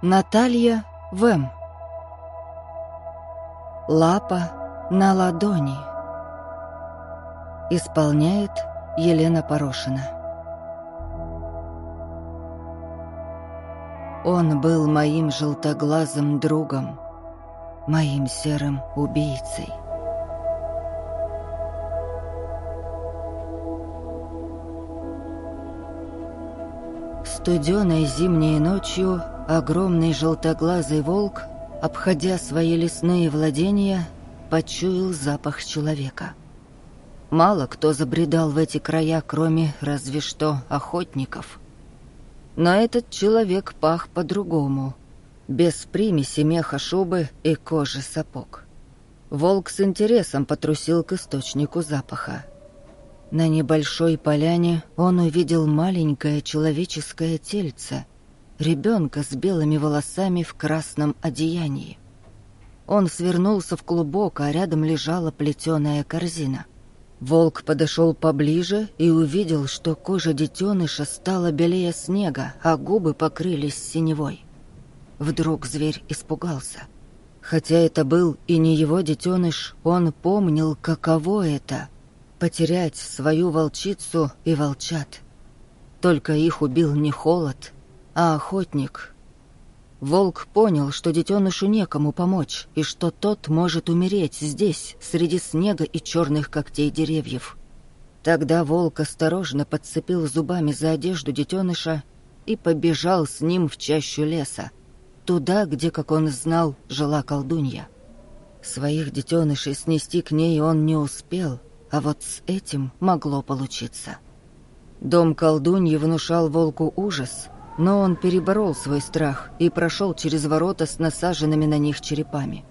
Наталья Вэм. Лапа на ладони. Исполняет Елена Порошина. Он был моим желтоглазым другом, моим серым убийцей. Студеной зимней ночью огромный желтоглазый волк, обходя свои лесные владения, почуял запах человека. Мало кто забредал в эти края, кроме разве что охотников. Но этот человек пах по-другому, без примеси меха шубы и кожи сапог. Волк с интересом потрусил к источнику запаха. На небольшой поляне он увидел маленькое человеческое тельце, ребенка с белыми волосами в красном одеянии. Он свернулся в клубок, а рядом лежала плетеная корзина. Волк подошел поближе и увидел, что кожа детеныша стала белее снега, а губы покрылись синевой. Вдруг зверь испугался. Хотя это был и не его детеныш, он помнил, каково это — потерять свою волчицу и волчат. Только их убил не холод, а охотник. Волк понял, что детенышу некому помочь, и что тот может умереть здесь, среди снега и черных когтей деревьев. Тогда волк осторожно подцепил зубами за одежду детеныша и побежал с ним в чащу леса, туда, где, как он знал, жила колдунья. Своих детенышей снести к ней он не успел — а вот с этим могло получиться. Дом колдуньи внушал волку ужас, но он переборол свой страх и прошел через ворота с насаженными на них черепами.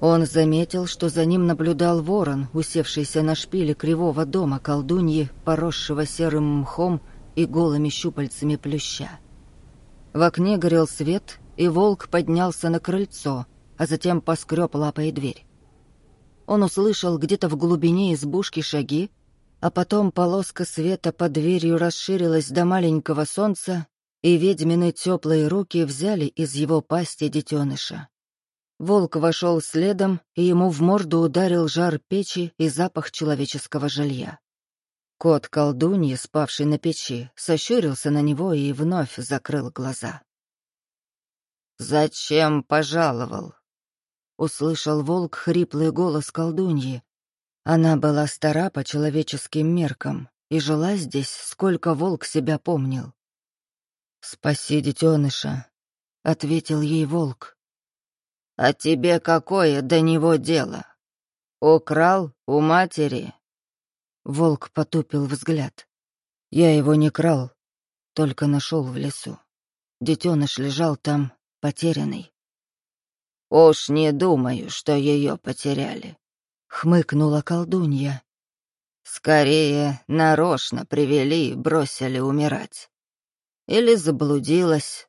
Он заметил, что за ним наблюдал ворон, усевшийся на шпиле кривого дома колдуньи, поросшего серым мхом и голыми щупальцами плюща. В окне горел свет, и волк поднялся на крыльцо, а затем поскреб лапой дверь. Он услышал где-то в глубине избушки шаги, а потом полоска света под дверью расширилась до маленького солнца, и ведьмины теплые руки взяли из его пасти детеныша. Волк вошел следом, и ему в морду ударил жар печи и запах человеческого жилья. Кот колдуньи, спавший на печи, сощурился на него и вновь закрыл глаза. «Зачем пожаловал?» услышал волк хриплый голос колдуньи. Она была стара по человеческим меркам и жила здесь, сколько волк себя помнил. «Спаси детеныша», — ответил ей волк. «А тебе какое до него дело? Украл у матери?» Волк потупил взгляд. «Я его не крал, только нашел в лесу. Детеныш лежал там, потерянный. «Уж не думаю, что ее потеряли», — хмыкнула колдунья. «Скорее, нарочно привели и бросили умирать. Или заблудилась».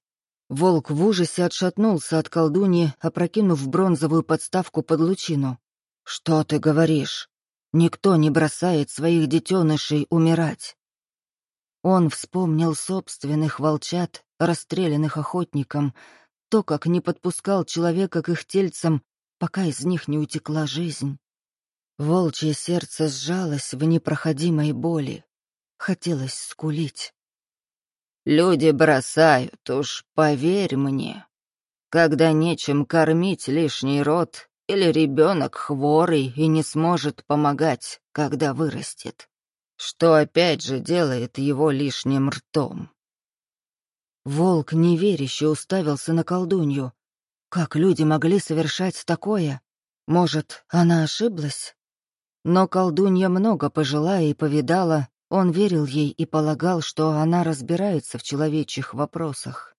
Волк в ужасе отшатнулся от колдуньи, опрокинув бронзовую подставку под лучину. «Что ты говоришь? Никто не бросает своих детенышей умирать». Он вспомнил собственных волчат, расстрелянных охотником, то, как не подпускал человека к их тельцам, пока из них не утекла жизнь. Волчье сердце сжалось в непроходимой боли. Хотелось скулить. «Люди бросают, уж поверь мне. Когда нечем кормить лишний род, или ребенок хворый и не сможет помогать, когда вырастет, что опять же делает его лишним ртом. Волк неверяще уставился на колдунью. Как люди могли совершать такое? Может, она ошиблась? Но колдунья много пожила и повидала, он верил ей и полагал, что она разбирается в человечьих вопросах.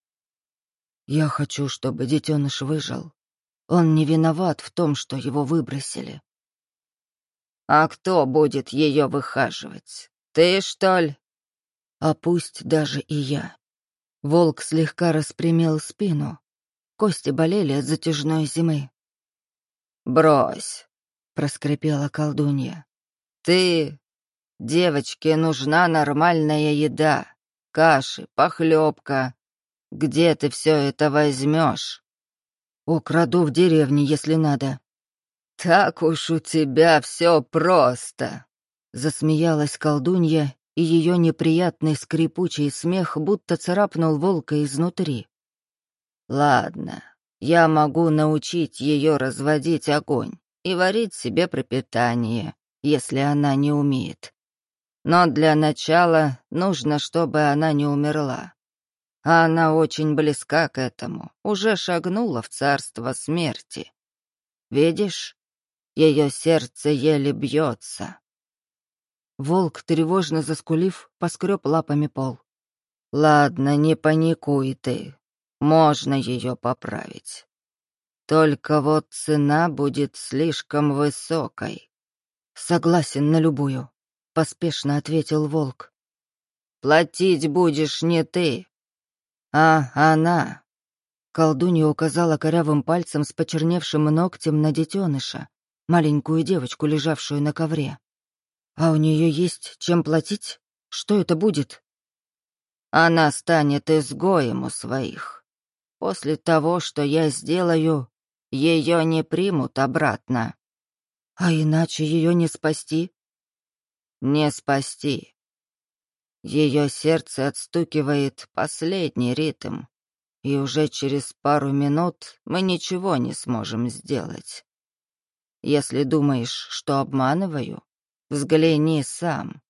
«Я хочу, чтобы детеныш выжил. Он не виноват в том, что его выбросили». «А кто будет ее выхаживать? Ты, что ли?» «А пусть даже и я. Волк слегка распрямил спину. Кости болели от затяжной зимы. «Брось!» — проскрипела колдунья. «Ты... Девочке нужна нормальная еда. Каши, похлебка. Где ты все это возьмешь? Украду в деревне, если надо. Так уж у тебя все просто. Засмеялась колдунья, и ее неприятный скрипучий смех будто царапнул волка изнутри. Ладно, я могу научить ее разводить огонь и варить себе пропитание, если она не умеет. Но для начала нужно, чтобы она не умерла. А она очень близка к этому, уже шагнула в царство смерти. Видишь, ее сердце еле бьется. Волк, тревожно заскулив, поскреб лапами пол. «Ладно, не паникуй ты. Можно ее поправить. Только вот цена будет слишком высокой». «Согласен на любую», — поспешно ответил волк. «Платить будешь не ты, а она». Колдунья указала корявым пальцем с почерневшим ногтем на детеныша, маленькую девочку, лежавшую на ковре. «А у нее есть чем платить? Что это будет?» «Она станет изгоем у своих. После того, что я сделаю, ее не примут обратно». «А иначе ее не спасти?» «Не спасти. Ее сердце отстукивает последний ритм, и уже через пару минут мы ничего не сможем сделать. Если думаешь, что обманываю, взгляни сам».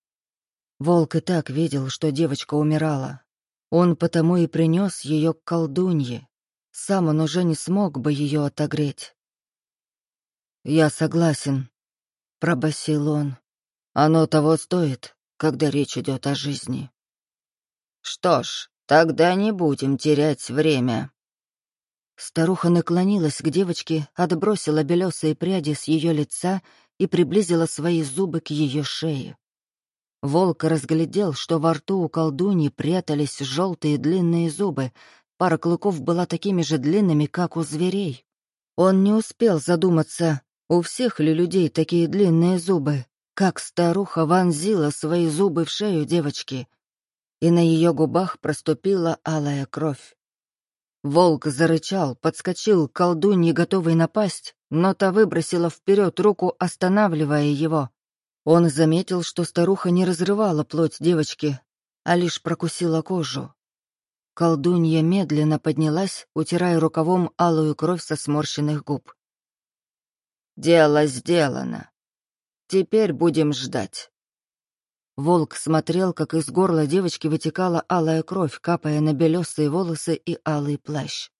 Волк и так видел, что девочка умирала. Он потому и принес ее к колдунье. Сам он уже не смог бы ее отогреть. «Я согласен», — пробасил он. «Оно того стоит, когда речь идет о жизни». «Что ж, тогда не будем терять время». Старуха наклонилась к девочке, отбросила белесые пряди с ее лица и приблизила свои зубы к ее шее. Волк разглядел, что во рту у колдуньи прятались желтые длинные зубы, пара клыков была такими же длинными, как у зверей. Он не успел задуматься, у всех ли людей такие длинные зубы, как старуха вонзила свои зубы в шею девочки, и на ее губах проступила алая кровь. Волк зарычал, подскочил к колдунье, готовый напасть, но та выбросила вперед руку, останавливая его. Он заметил, что старуха не разрывала плоть девочки, а лишь прокусила кожу. Колдунья медленно поднялась, утирая рукавом алую кровь со сморщенных губ. Дело сделано. Теперь будем ждать. Волк смотрел, как из горла девочки вытекала алая кровь, капая на белесые волосы и алый плащ.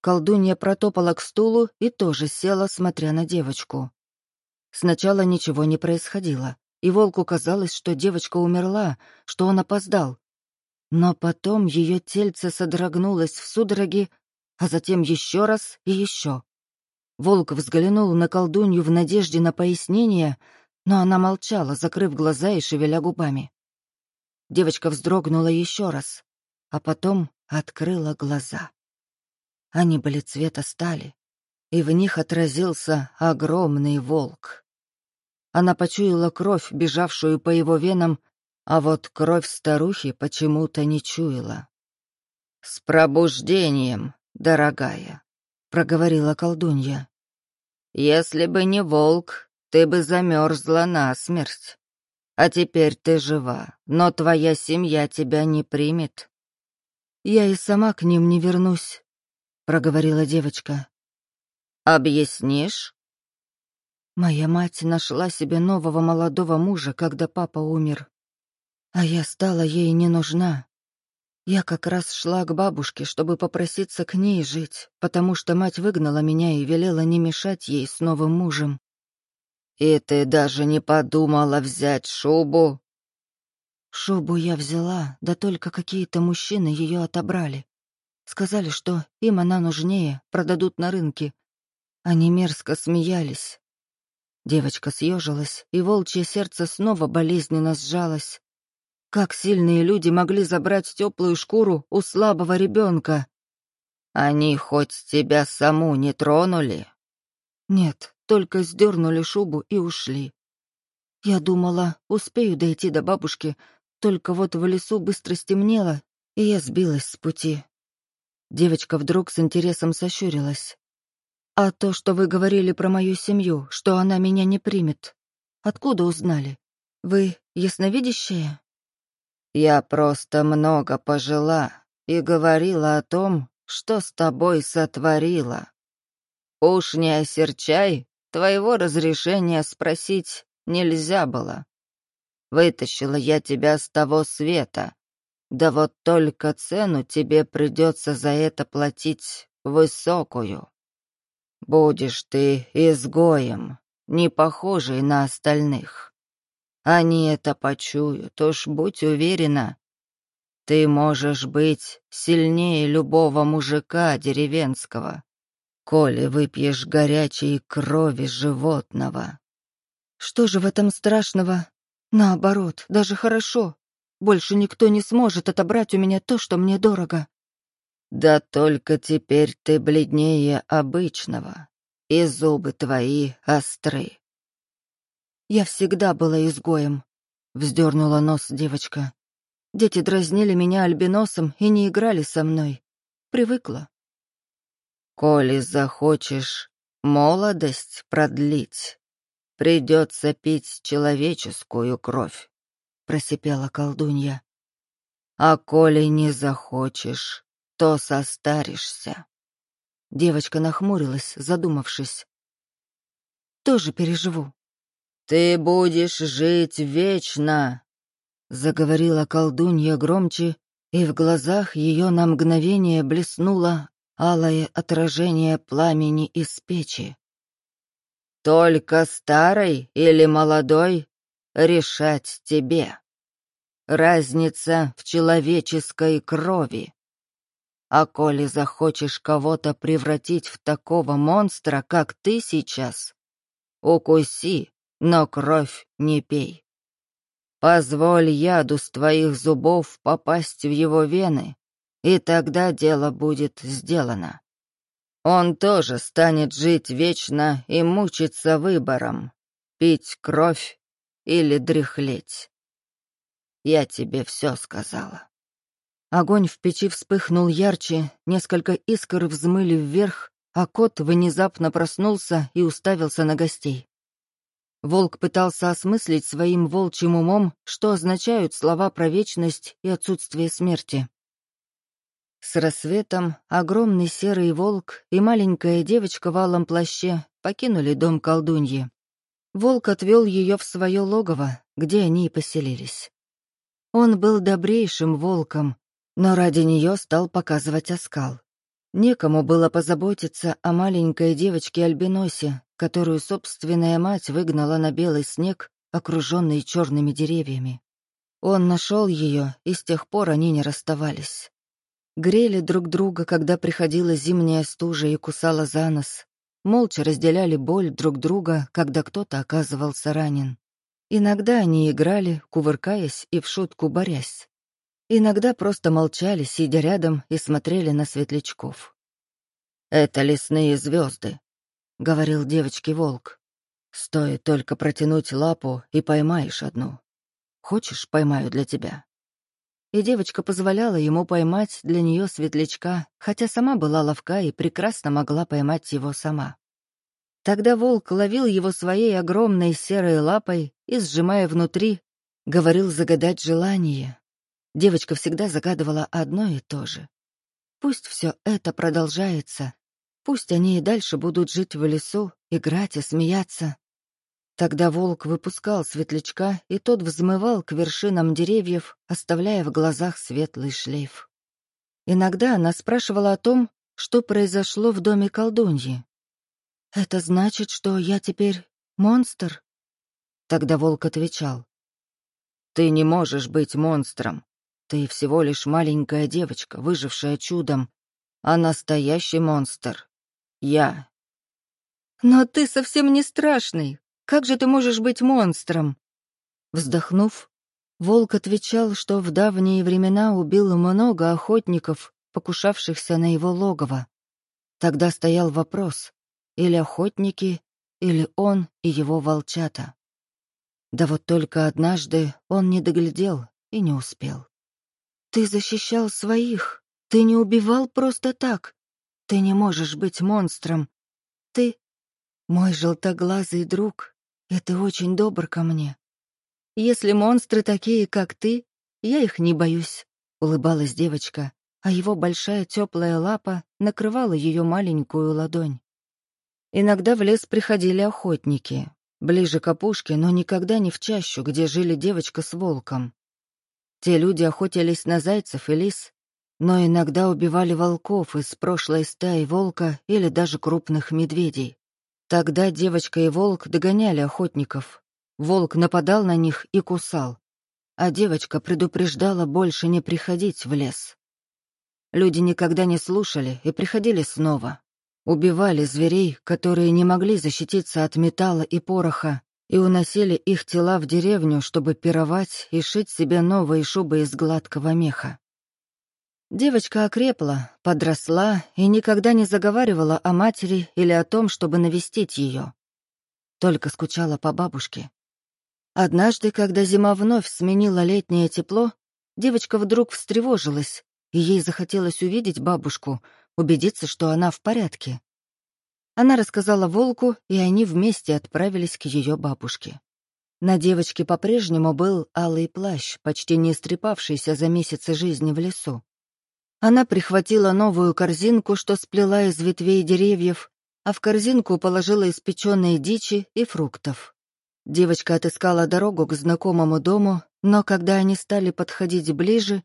Колдунья протопала к стулу и тоже села, смотря на девочку. Сначала ничего не происходило, и волку казалось, что девочка умерла, что он опоздал. Но потом ее тельце содрогнулось в судороги, а затем еще раз и еще. Волк взглянул на колдунью в надежде на пояснение, но она молчала, закрыв глаза и шевеля губами. Девочка вздрогнула еще раз, а потом открыла глаза. Они были цвета стали, и в них отразился огромный волк. Она почуяла кровь, бежавшую по его венам, а вот кровь старухи почему-то не чуяла. «С пробуждением, дорогая», — проговорила колдунья. Если бы не волк, ты бы замерзла насмерть. А теперь ты жива, но твоя семья тебя не примет. Я и сама к ним не вернусь, проговорила девочка. Объяснишь? Моя мать нашла себе нового молодого мужа, когда папа умер. А я стала ей не нужна. Я как раз шла к бабушке, чтобы попроситься к ней жить, потому что мать выгнала меня и велела не мешать ей с новым мужем. «И ты даже не подумала взять шубу?» Шубу я взяла, да только какие-то мужчины ее отобрали. Сказали, что им она нужнее, продадут на рынке. Они мерзко смеялись. Девочка съежилась, и волчье сердце снова болезненно сжалось. Как сильные люди могли забрать теплую шкуру у слабого ребенка? Они хоть тебя саму не тронули? Нет, только сдернули шубу и ушли. Я думала, успею дойти до бабушки, только вот в лесу быстро стемнело, и я сбилась с пути. Девочка вдруг с интересом сощурилась. «А то, что вы говорили про мою семью, что она меня не примет, откуда узнали? Вы ясновидящая?» «Я просто много пожила и говорила о том, что с тобой сотворила. Уж не осерчай, твоего разрешения спросить нельзя было. Вытащила я тебя с того света. Да вот только цену тебе придется за это платить высокую. Будешь ты изгоем, не похожий на остальных. Они это почуют, уж будь уверена. Ты можешь быть сильнее любого мужика деревенского, коли выпьешь горячей крови животного. Что же в этом страшного? Наоборот, даже хорошо. Больше никто не сможет отобрать у меня то, что мне дорого. Да только теперь ты бледнее обычного, и зубы твои остры. Я всегда была изгоем, — вздернула нос девочка. Дети дразнили меня альбиносом и не играли со мной. Привыкла. Коли захочешь молодость продлить, придется пить человеческую кровь, — просипела колдунья. А коли не захочешь, то состаришься. Девочка нахмурилась, задумавшись. Тоже переживу. Ты будешь жить вечно, заговорила колдунья громче, и в глазах ее на мгновение блеснуло алое отражение пламени из печи. Только старый или молодой решать тебе. Разница в человеческой крови. А коли захочешь кого-то превратить в такого монстра, как ты сейчас, укуси, но кровь не пей. Позволь яду с твоих зубов попасть в его вены, и тогда дело будет сделано. Он тоже станет жить вечно и мучиться выбором, пить кровь или дряхлеть. Я тебе все сказала. Огонь в печи вспыхнул ярче, несколько искр взмыли вверх, а кот внезапно проснулся и уставился на гостей. Волк пытался осмыслить своим волчьим умом, что означают слова про вечность и отсутствие смерти. С рассветом огромный серый волк и маленькая девочка в алом плаще покинули дом колдуньи. Волк отвел ее в свое логово, где они и поселились. Он был добрейшим волком, но ради нее стал показывать оскал. Некому было позаботиться о маленькой девочке-альбиносе, которую собственная мать выгнала на белый снег, окруженный черными деревьями. Он нашел ее, и с тех пор они не расставались. Грели друг друга, когда приходила зимняя стужа и кусала за нос. Молча разделяли боль друг друга, когда кто-то оказывался ранен. Иногда они играли, кувыркаясь и в шутку борясь. Иногда просто молчали, сидя рядом, и смотрели на светлячков. «Это лесные звезды», — говорил девочке волк. «Стоит только протянуть лапу, и поймаешь одну. Хочешь, поймаю для тебя?» И девочка позволяла ему поймать для нее светлячка, хотя сама была ловка и прекрасно могла поймать его сама. Тогда волк ловил его своей огромной серой лапой и, сжимая внутри, говорил загадать желание, Девочка всегда загадывала одно и то же. Пусть все это продолжается, пусть они и дальше будут жить в лесу, играть и смеяться. Тогда волк выпускал светлячка, и тот взмывал к вершинам деревьев, оставляя в глазах светлый шлейф. Иногда она спрашивала о том, что произошло в доме колдуньи. «Это значит, что я теперь монстр?» Тогда волк отвечал. «Ты не можешь быть монстром. Ты всего лишь маленькая девочка, выжившая чудом, а настоящий монстр — я. Но ты совсем не страшный. Как же ты можешь быть монстром? Вздохнув, волк отвечал, что в давние времена убил много охотников, покушавшихся на его логово. Тогда стоял вопрос, или охотники, или он и его волчата. Да вот только однажды он не доглядел и не успел. «Ты защищал своих. Ты не убивал просто так. Ты не можешь быть монстром. Ты мой желтоглазый друг, и ты очень добр ко мне. Если монстры такие, как ты, я их не боюсь», — улыбалась девочка, а его большая теплая лапа накрывала ее маленькую ладонь. Иногда в лес приходили охотники, ближе к опушке, но никогда не в чащу, где жили девочка с волком. Те люди охотились на зайцев и лис, но иногда убивали волков из прошлой стаи волка или даже крупных медведей. Тогда девочка и волк догоняли охотников. Волк нападал на них и кусал, а девочка предупреждала больше не приходить в лес. Люди никогда не слушали и приходили снова. Убивали зверей, которые не могли защититься от металла и пороха, и уносили их тела в деревню, чтобы пировать и шить себе новые шубы из гладкого меха. Девочка окрепла, подросла и никогда не заговаривала о матери или о том, чтобы навестить ее. Только скучала по бабушке. Однажды, когда зима вновь сменила летнее тепло, девочка вдруг встревожилась, и ей захотелось увидеть бабушку, убедиться, что она в порядке. Она рассказала волку, и они вместе отправились к ее бабушке. На девочке по-прежнему был алый плащ, почти не истрепавшийся за месяцы жизни в лесу. Она прихватила новую корзинку, что сплела из ветвей деревьев, а в корзинку положила испеченные дичи и фруктов. Девочка отыскала дорогу к знакомому дому, но когда они стали подходить ближе,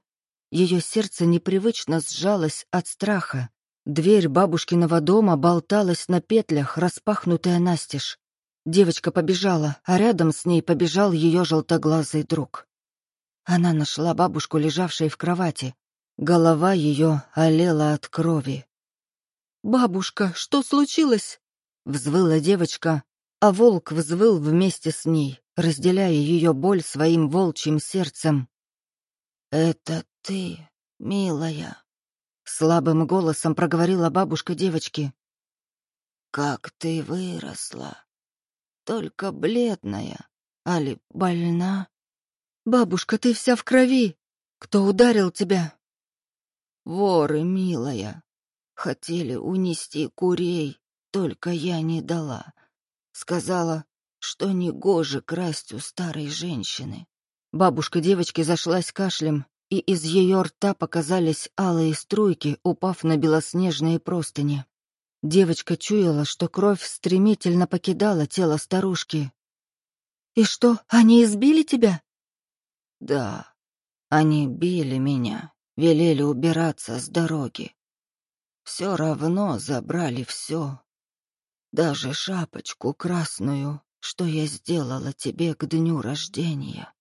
ее сердце непривычно сжалось от страха. Дверь бабушкиного дома болталась на петлях, распахнутая настежь. Девочка побежала, а рядом с ней побежал ее желтоглазый друг. Она нашла бабушку, лежавшей в кровати. Голова ее олела от крови. «Бабушка, что случилось?» — взвыла девочка, а волк взвыл вместе с ней, разделяя ее боль своим волчьим сердцем. «Это ты, милая», Слабым голосом проговорила бабушка девочки. «Как ты выросла! Только бледная, али больна? Бабушка, ты вся в крови! Кто ударил тебя?» «Воры, милая, хотели унести курей, только я не дала. Сказала, что негоже красть у старой женщины». Бабушка девочки зашлась кашлем и из ее рта показались алые струйки, упав на белоснежные простыни. Девочка чуяла, что кровь стремительно покидала тело старушки. «И что, они избили тебя?» «Да, они били меня, велели убираться с дороги. Все равно забрали все, даже шапочку красную, что я сделала тебе к дню рождения.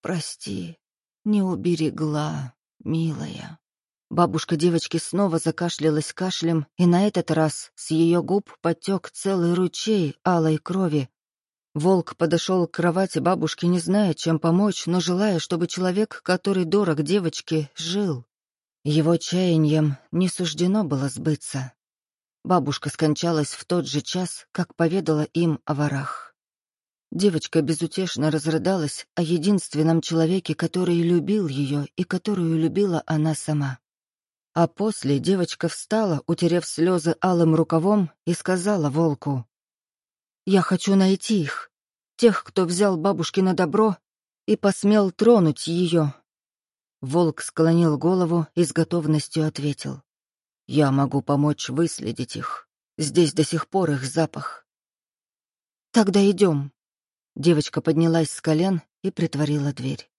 Прости, не уберегла, милая. Бабушка девочки снова закашлялась кашлем, и на этот раз с ее губ потек целый ручей алой крови. Волк подошел к кровати бабушки, не зная, чем помочь, но желая, чтобы человек, который дорог девочке, жил. Его чаянием не суждено было сбыться. Бабушка скончалась в тот же час, как поведала им о ворах. Девочка безутешно разрыдалась о единственном человеке, который любил ее и которую любила она сама. А после девочка встала, утерев слезы алым рукавом, и сказала волку, «Я хочу найти их, тех, кто взял бабушкино добро и посмел тронуть ее». Волк склонил голову и с готовностью ответил, «Я могу помочь выследить их. Здесь до сих пор их запах». «Тогда идем», Девочка поднялась с колен и притворила дверь.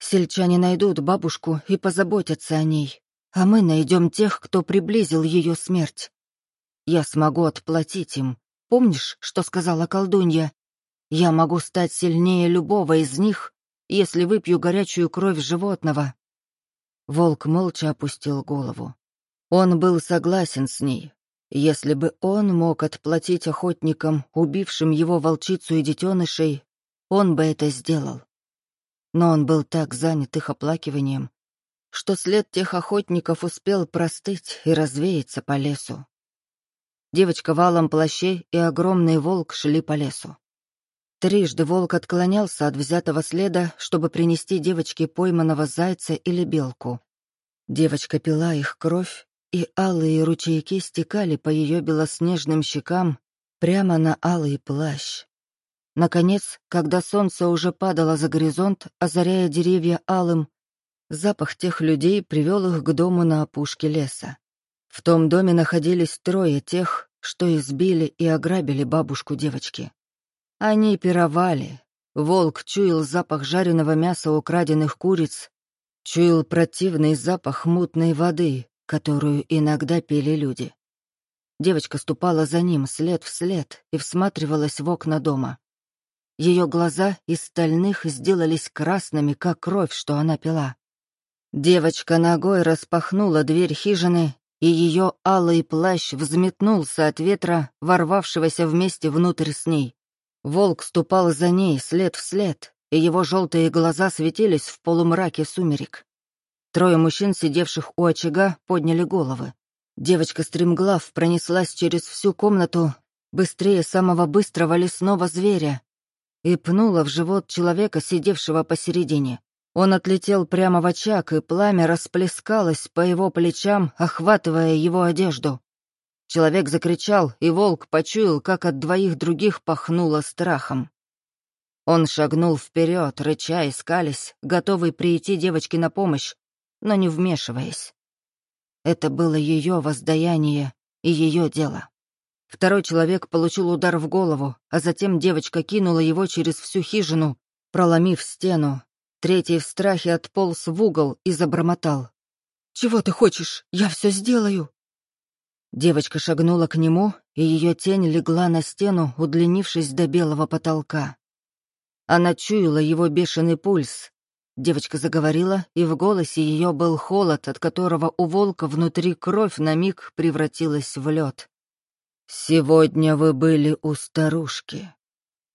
Сельчане найдут бабушку и позаботятся о ней, а мы найдем тех, кто приблизил ее смерть. Я смогу отплатить им. Помнишь, что сказала колдунья? Я могу стать сильнее любого из них, если выпью горячую кровь животного. Волк молча опустил голову. Он был согласен с ней, если бы он мог отплатить охотникам, убившим его волчицу и детенышей, он бы это сделал. Но он был так занят их оплакиванием, что след тех охотников успел простыть и развеяться по лесу. Девочка в алом плаще и огромный волк шли по лесу. Трижды волк отклонялся от взятого следа, чтобы принести девочке пойманного зайца или белку. Девочка пила их кровь, и алые ручейки стекали по ее белоснежным щекам прямо на алый плащ. Наконец, когда солнце уже падало за горизонт, озаряя деревья алым, запах тех людей привел их к дому на опушке леса. В том доме находились трое тех, что избили и ограбили бабушку девочки. Они пировали. Волк чуял запах жареного мяса украденных куриц, чуял противный запах мутной воды, которую иногда пили люди. Девочка ступала за ним след в след и всматривалась в окна дома. Ее глаза из стальных сделались красными, как кровь, что она пила. Девочка ногой распахнула дверь хижины, и ее алый плащ взметнулся от ветра, ворвавшегося вместе внутрь с ней. Волк ступал за ней след в след, и его желтые глаза светились в полумраке сумерек. Трое мужчин, сидевших у очага, подняли головы. Девочка стремглав пронеслась через всю комнату, быстрее самого быстрого лесного зверя, и пнула в живот человека, сидевшего посередине. Он отлетел прямо в очаг, и пламя расплескалось по его плечам, охватывая его одежду. Человек закричал, и волк почуял, как от двоих других пахнуло страхом. Он шагнул вперед, рыча и скались, готовый прийти девочке на помощь, но не вмешиваясь. Это было ее воздаяние и ее дело. Второй человек получил удар в голову, а затем девочка кинула его через всю хижину, проломив стену. Третий в страхе отполз в угол и забормотал. «Чего ты хочешь? Я все сделаю!» Девочка шагнула к нему, и ее тень легла на стену, удлинившись до белого потолка. Она чуяла его бешеный пульс. Девочка заговорила, и в голосе ее был холод, от которого у волка внутри кровь на миг превратилась в лед. «Сегодня вы были у старушки.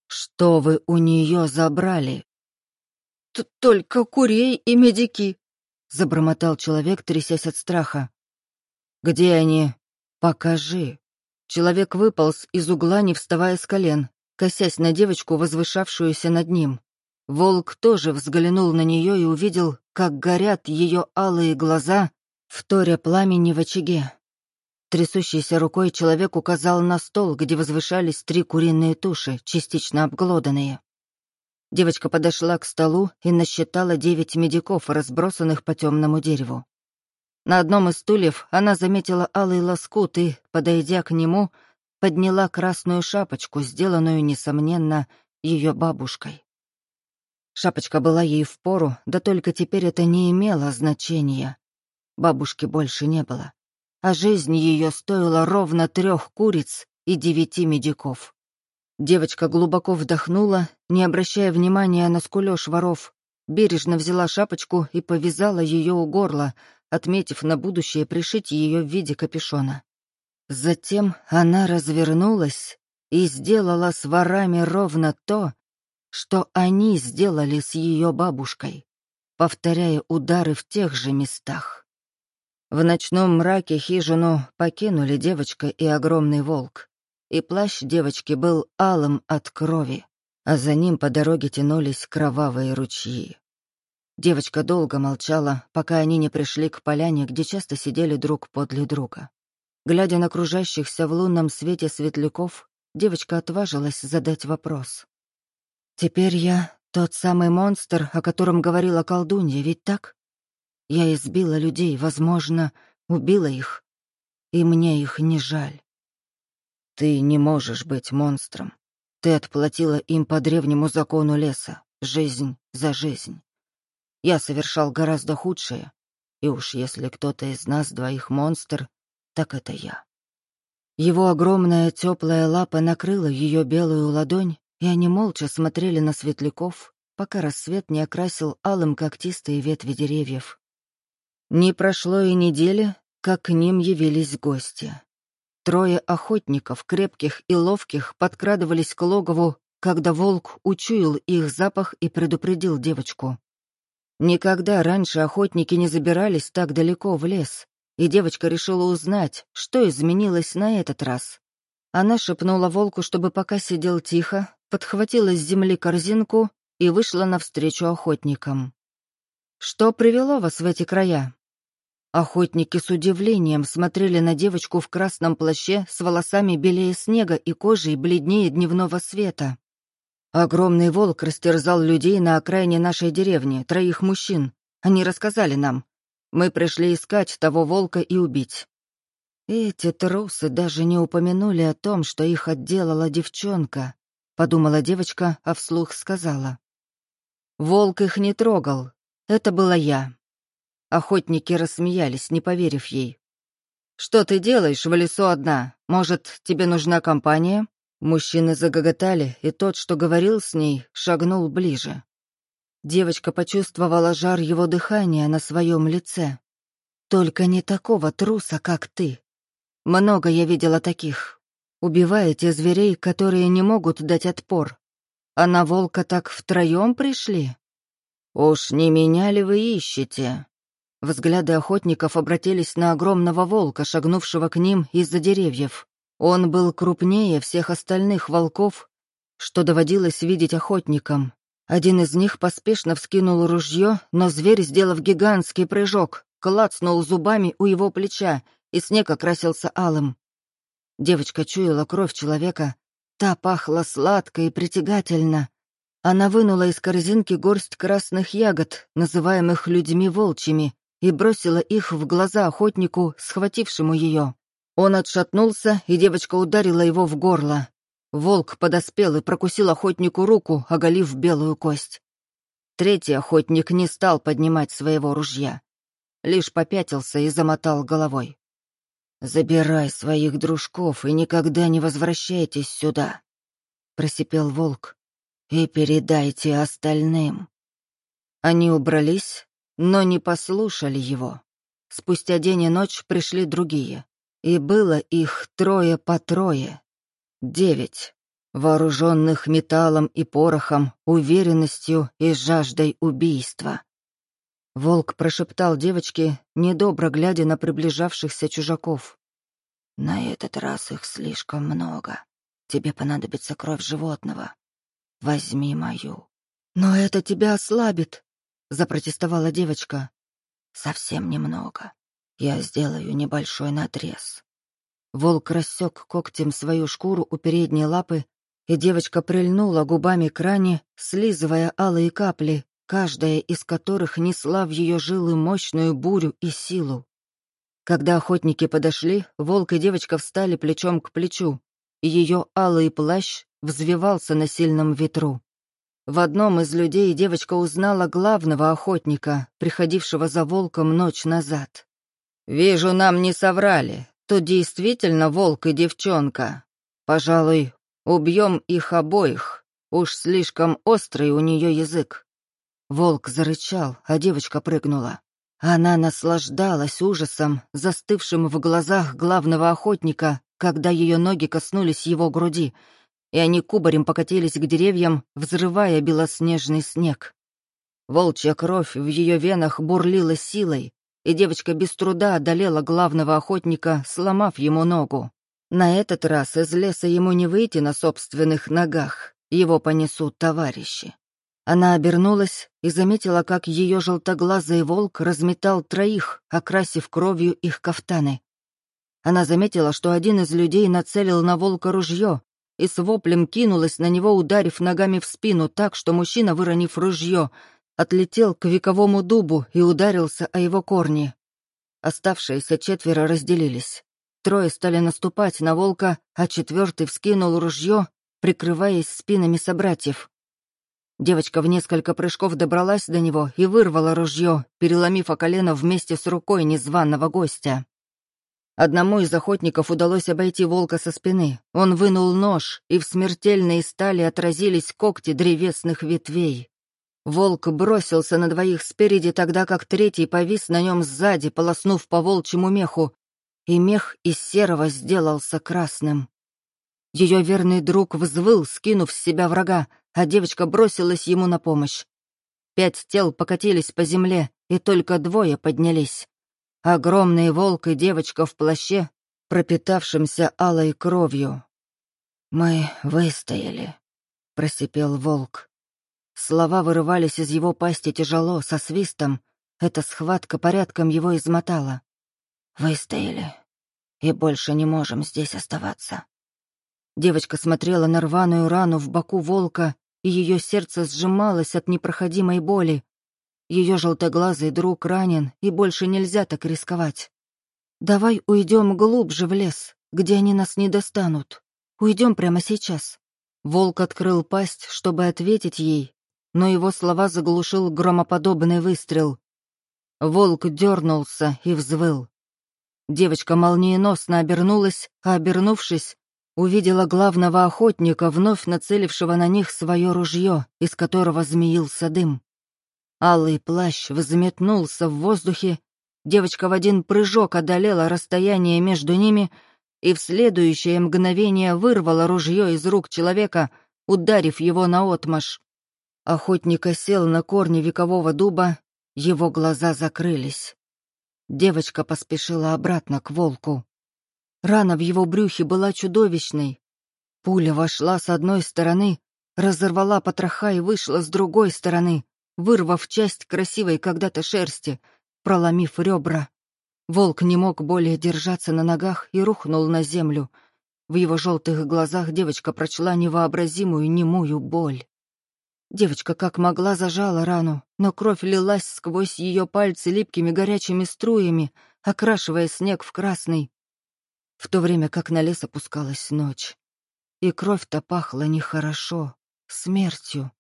Что вы у нее забрали?» Т «Только курей и медики», — забормотал человек, трясясь от страха. «Где они?» «Покажи». Человек выполз из угла, не вставая с колен, косясь на девочку, возвышавшуюся над ним. Волк тоже взглянул на нее и увидел, как горят ее алые глаза, вторя пламени в очаге. Трясущейся рукой человек указал на стол, где возвышались три куриные туши, частично обглоданные. Девочка подошла к столу и насчитала девять медиков, разбросанных по темному дереву. На одном из стульев она заметила алый лоскут и, подойдя к нему, подняла красную шапочку, сделанную, несомненно, ее бабушкой. Шапочка была ей в пору, да только теперь это не имело значения. Бабушки больше не было, а жизнь ее стоила ровно трех куриц и девяти медиков. Девочка глубоко вдохнула, не обращая внимания на скулёж воров, бережно взяла шапочку и повязала ее у горла, отметив на будущее пришить ее в виде капюшона. Затем она развернулась и сделала с ворами ровно то, что они сделали с ее бабушкой, повторяя удары в тех же местах. В ночном мраке хижину покинули девочка и огромный волк, и плащ девочки был алым от крови, а за ним по дороге тянулись кровавые ручьи. Девочка долго молчала, пока они не пришли к поляне, где часто сидели друг подле друга. Глядя на окружающихся в лунном свете светляков, девочка отважилась задать вопрос. «Теперь я тот самый монстр, о котором говорила колдунья, ведь так? Я избила людей, возможно, убила их, и мне их не жаль. Ты не можешь быть монстром. Ты отплатила им по древнему закону леса, жизнь за жизнь. Я совершал гораздо худшее, и уж если кто-то из нас двоих монстр, так это я. Его огромная теплая лапа накрыла ее белую ладонь, и они молча смотрели на светляков, пока рассвет не окрасил алым когтистые ветви деревьев. Не прошло и недели, как к ним явились гости. Трое охотников, крепких и ловких, подкрадывались к логову, когда волк учуял их запах и предупредил девочку. Никогда раньше охотники не забирались так далеко в лес, и девочка решила узнать, что изменилось на этот раз. Она шепнула волку, чтобы пока сидел тихо, подхватила с земли корзинку и вышла навстречу охотникам. «Что привело вас в эти края?» Охотники с удивлением смотрели на девочку в красном плаще с волосами белее снега и кожей бледнее дневного света. Огромный волк растерзал людей на окраине нашей деревни, троих мужчин. Они рассказали нам. Мы пришли искать того волка и убить. Эти трусы даже не упомянули о том, что их отделала девчонка, подумала девочка, а вслух сказала. Волк их не трогал. Это была я. Охотники рассмеялись, не поверив ей. «Что ты делаешь в лесу одна? Может, тебе нужна компания?» Мужчины загоготали, и тот, что говорил с ней, шагнул ближе. Девочка почувствовала жар его дыхания на своем лице. «Только не такого труса, как ты. Много я видела таких. Убиваете зверей, которые не могут дать отпор. А на волка так втроем пришли? Уж не меня ли вы ищете?» Взгляды охотников обратились на огромного волка, шагнувшего к ним из-за деревьев. Он был крупнее всех остальных волков, что доводилось видеть охотникам. Один из них поспешно вскинул ружье, но зверь, сделав гигантский прыжок, клацнул зубами у его плеча, и снег окрасился алым. Девочка чуяла кровь человека. Та пахла сладко и притягательно. Она вынула из корзинки горсть красных ягод, называемых людьми волчьими, и бросила их в глаза охотнику, схватившему ее. Он отшатнулся, и девочка ударила его в горло. Волк подоспел и прокусил охотнику руку, оголив белую кость. Третий охотник не стал поднимать своего ружья. Лишь попятился и замотал головой. «Забирай своих дружков и никогда не возвращайтесь сюда», — просипел волк, — «и передайте остальным». Они убрались, но не послушали его. Спустя день и ночь пришли другие, и было их трое по трое. Девять, вооруженных металлом и порохом, уверенностью и жаждой убийства. Волк прошептал девочке, недобро глядя на приближавшихся чужаков. «На этот раз их слишком много. Тебе понадобится кровь животного. Возьми мою». «Но это тебя ослабит», запротестовала девочка. «Совсем немного. Я сделаю небольшой надрез». Волк рассек когтем свою шкуру у передней лапы, и девочка прильнула губами к ране, слизывая алые капли, каждая из которых несла в ее жилы мощную бурю и силу. Когда охотники подошли, волк и девочка встали плечом к плечу, и ее алый плащ взвивался на сильном ветру. В одном из людей девочка узнала главного охотника, приходившего за волком ночь назад. «Вижу, нам не соврали. Тут действительно волк и девчонка. Пожалуй, убьем их обоих. Уж слишком острый у нее язык». Волк зарычал, а девочка прыгнула. Она наслаждалась ужасом, застывшим в глазах главного охотника, когда ее ноги коснулись его груди — и они кубарем покатились к деревьям, взрывая белоснежный снег. Волчья кровь в ее венах бурлила силой, и девочка без труда одолела главного охотника, сломав ему ногу. На этот раз из леса ему не выйти на собственных ногах, его понесут товарищи. Она обернулась и заметила, как ее желтоглазый волк разметал троих, окрасив кровью их кафтаны. Она заметила, что один из людей нацелил на волка ружье, и с воплем кинулась на него, ударив ногами в спину так, что мужчина, выронив ружье, отлетел к вековому дубу и ударился о его корни. Оставшиеся четверо разделились. Трое стали наступать на волка, а четвертый вскинул ружье, прикрываясь спинами собратьев. Девочка в несколько прыжков добралась до него и вырвала ружье, переломив о колено вместе с рукой незваного гостя. Одному из охотников удалось обойти волка со спины. Он вынул нож, и в смертельной стали отразились когти древесных ветвей. Волк бросился на двоих спереди, тогда как третий повис на нем сзади, полоснув по волчьему меху, и мех из серого сделался красным. Ее верный друг взвыл, скинув с себя врага, а девочка бросилась ему на помощь. Пять тел покатились по земле, и только двое поднялись. Огромный волк и девочка в плаще, пропитавшемся алой кровью. «Мы выстояли», — просипел волк. Слова вырывались из его пасти тяжело, со свистом, Эта схватка порядком его измотала. «Выстояли, и больше не можем здесь оставаться». Девочка смотрела на рваную рану в боку волка, и ее сердце сжималось от непроходимой боли. Ее желтоглазый друг ранен, и больше нельзя так рисковать. «Давай уйдем глубже в лес, где они нас не достанут. Уйдем прямо сейчас». Волк открыл пасть, чтобы ответить ей, но его слова заглушил громоподобный выстрел. Волк дернулся и взвыл. Девочка молниеносно обернулась, а, обернувшись, увидела главного охотника, вновь нацелившего на них свое ружье, из которого змеился дым. Алый плащ взметнулся в воздухе, девочка в один прыжок одолела расстояние между ними и в следующее мгновение вырвала ружье из рук человека, ударив его наотмашь. Охотник сел на корне векового дуба, его глаза закрылись. Девочка поспешила обратно к волку. Рана в его брюхе была чудовищной. Пуля вошла с одной стороны, разорвала потроха и вышла с другой стороны, вырвав часть красивой когда-то шерсти, проломив ребра. Волк не мог более держаться на ногах и рухнул на землю. В его желтых глазах девочка прочла невообразимую немую боль. Девочка как могла зажала рану, но кровь лилась сквозь ее пальцы липкими горячими струями, окрашивая снег в красный в то время как на лес опускалась ночь. И кровь-то пахла нехорошо, смертью.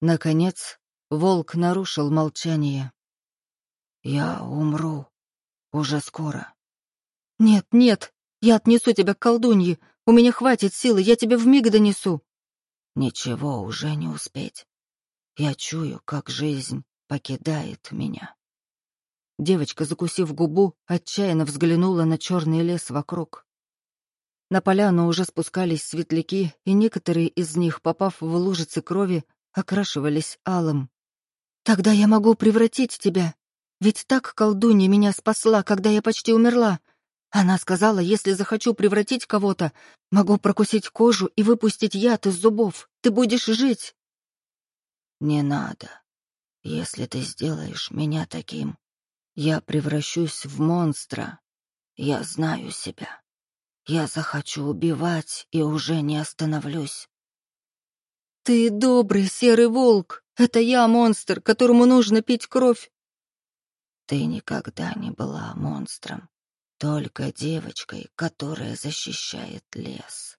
Наконец, волк нарушил молчание. «Я умру. Уже скоро». «Нет, нет, я отнесу тебя к колдунье. У меня хватит силы, я тебя вмиг донесу». «Ничего уже не успеть. Я чую, как жизнь покидает меня». Девочка, закусив губу, отчаянно взглянула на черный лес вокруг. На поляну уже спускались светляки, и некоторые из них, попав в лужицы крови, окрашивались алым. «Тогда я могу превратить тебя. Ведь так колдунья меня спасла, когда я почти умерла. Она сказала, если захочу превратить кого-то, могу прокусить кожу и выпустить яд из зубов. Ты будешь жить». «Не надо. Если ты сделаешь меня таким, я превращусь в монстра. Я знаю себя. Я захочу убивать и уже не остановлюсь. Ты добрый серый волк. Это я монстр, которому нужно пить кровь. Ты никогда не была монстром, только девочкой, которая защищает лес.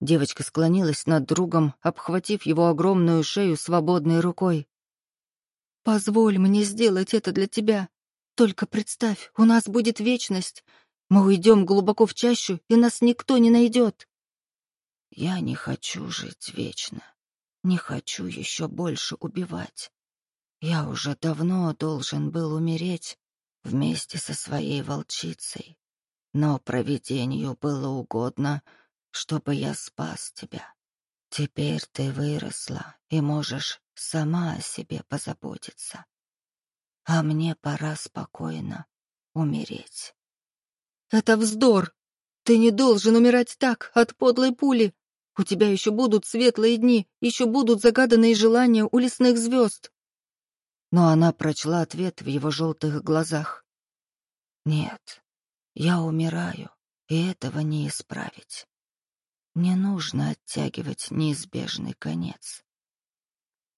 Девочка склонилась над другом, обхватив его огромную шею свободной рукой. «Позволь мне сделать это для тебя. Только представь, у нас будет вечность. Мы уйдем глубоко в чащу, и нас никто не найдет. Я не хочу жить вечно. Не хочу еще больше убивать. Я уже давно должен был умереть вместе со своей волчицей. Но провидению было угодно, чтобы я спас тебя. Теперь ты выросла и можешь сама о себе позаботиться а мне пора спокойно умереть. Это вздор. Ты не должен умирать так, от подлой пули. У тебя еще будут светлые дни, еще будут загаданные желания у лесных звезд. Но она прочла ответ в его желтых глазах. Нет, я умираю, и этого не исправить. Не нужно оттягивать неизбежный конец.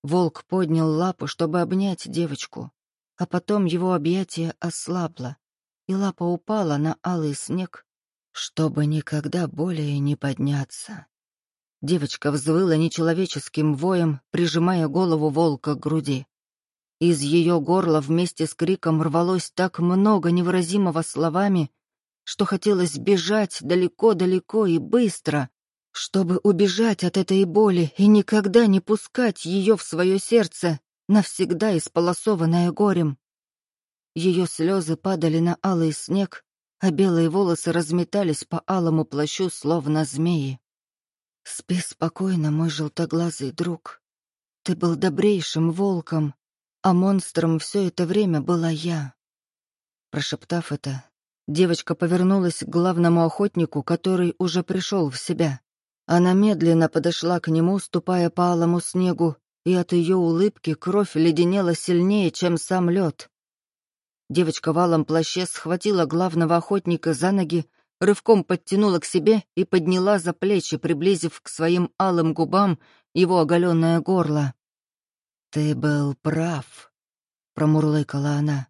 Волк поднял лапу, чтобы обнять девочку, а потом его объятие ослабло, и лапа упала на алый снег, чтобы никогда более не подняться. Девочка взвыла нечеловеческим воем, прижимая голову волка к груди. Из ее горла вместе с криком рвалось так много невыразимого словами, что хотелось бежать далеко-далеко и быстро, чтобы убежать от этой боли и никогда не пускать ее в свое сердце, навсегда исполосованная горем. Ее слезы падали на алый снег, а белые волосы разметались по алому плащу, словно змеи. «Спи спокойно, мой желтоглазый друг. Ты был добрейшим волком, а монстром все это время была я». Прошептав это, девочка повернулась к главному охотнику, который уже пришел в себя. Она медленно подошла к нему, ступая по алому снегу, и от ее улыбки кровь леденела сильнее, чем сам лед. Девочка в алом плаще схватила главного охотника за ноги, рывком подтянула к себе и подняла за плечи, приблизив к своим алым губам его оголенное горло. «Ты был прав», — промурлыкала она.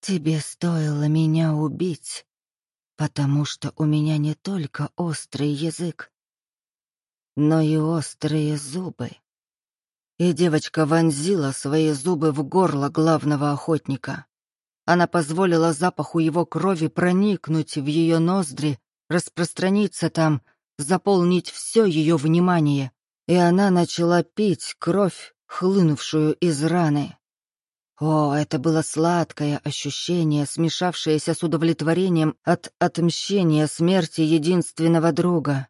«Тебе стоило меня убить, потому что у меня не только острый язык, но и острые зубы». И девочка вонзила свои зубы в горло главного охотника. Она позволила запаху его крови проникнуть в ее ноздри, распространиться там, заполнить все ее внимание, и она начала пить кровь, хлынувшую из раны. О, это было сладкое ощущение, смешавшееся с удовлетворением от отмщения смерти единственного друга.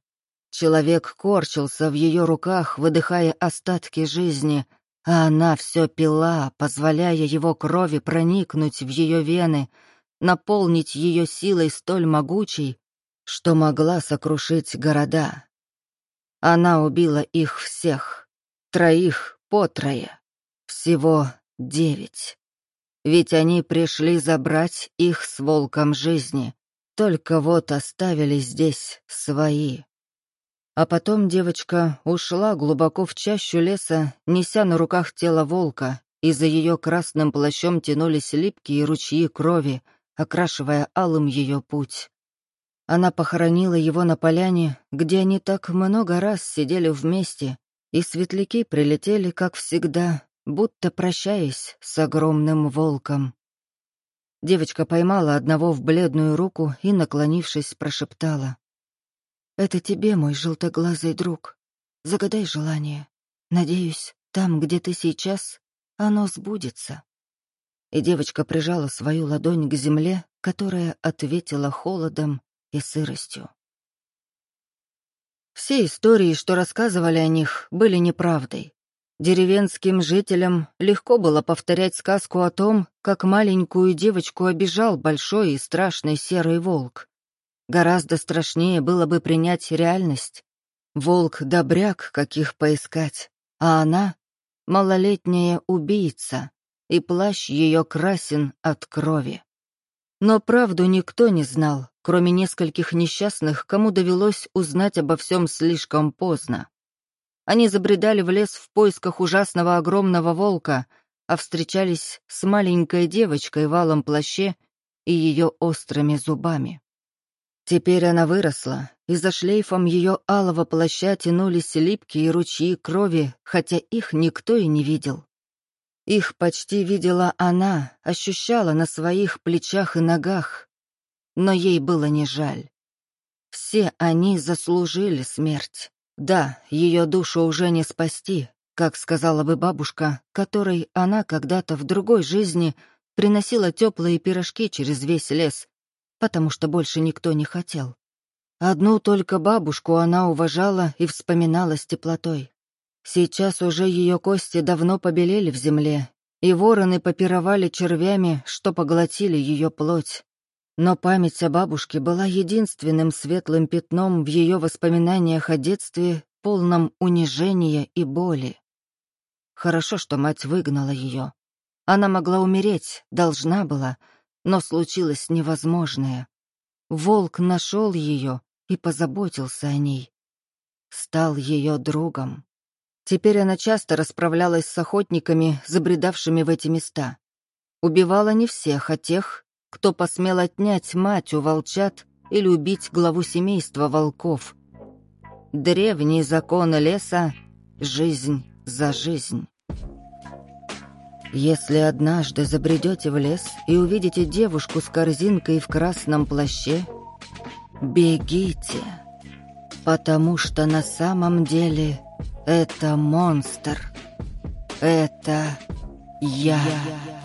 Человек корчился в ее руках, выдыхая остатки жизни — а она все пила, позволяя его крови проникнуть в ее вены, наполнить ее силой столь могучей, что могла сокрушить города. Она убила их всех, троих по трое, всего девять. Ведь они пришли забрать их с волком жизни, только вот оставили здесь свои. А потом девочка ушла глубоко в чащу леса, неся на руках тело волка, и за ее красным плащом тянулись липкие ручьи крови, окрашивая алым ее путь. Она похоронила его на поляне, где они так много раз сидели вместе, и светляки прилетели, как всегда, будто прощаясь с огромным волком. Девочка поймала одного в бледную руку и, наклонившись, прошептала. Это тебе, мой желтоглазый друг. Загадай желание. Надеюсь, там, где ты сейчас, оно сбудется». И девочка прижала свою ладонь к земле, которая ответила холодом и сыростью. Все истории, что рассказывали о них, были неправдой. Деревенским жителям легко было повторять сказку о том, как маленькую девочку обижал большой и страшный серый волк. Гораздо страшнее было бы принять реальность. Волк-добряк, каких поискать, а она — малолетняя убийца, и плащ ее красен от крови. Но правду никто не знал, кроме нескольких несчастных, кому довелось узнать обо всем слишком поздно. Они забредали в лес в поисках ужасного огромного волка, а встречались с маленькой девочкой в алом плаще и ее острыми зубами. Теперь она выросла, и за шлейфом ее алого плаща тянулись липкие ручьи крови, хотя их никто и не видел. Их почти видела она, ощущала на своих плечах и ногах, но ей было не жаль. Все они заслужили смерть. Да, ее душу уже не спасти, как сказала бы бабушка, которой она когда-то в другой жизни приносила теплые пирожки через весь лес, потому что больше никто не хотел. Одну только бабушку она уважала и вспоминала с теплотой. Сейчас уже ее кости давно побелели в земле, и вороны попировали червями, что поглотили ее плоть. Но память о бабушке была единственным светлым пятном в ее воспоминаниях о детстве, полном унижения и боли. Хорошо, что мать выгнала ее. Она могла умереть, должна была, но случилось невозможное. Волк нашел ее и позаботился о ней. Стал ее другом. Теперь она часто расправлялась с охотниками, забредавшими в эти места. Убивала не всех, а тех, кто посмел отнять мать у волчат или убить главу семейства волков. Древний закон леса — жизнь за жизнь. Если однажды забредете в лес и увидите девушку с корзинкой в красном плаще, бегите, потому что на самом деле это монстр. Это я. я.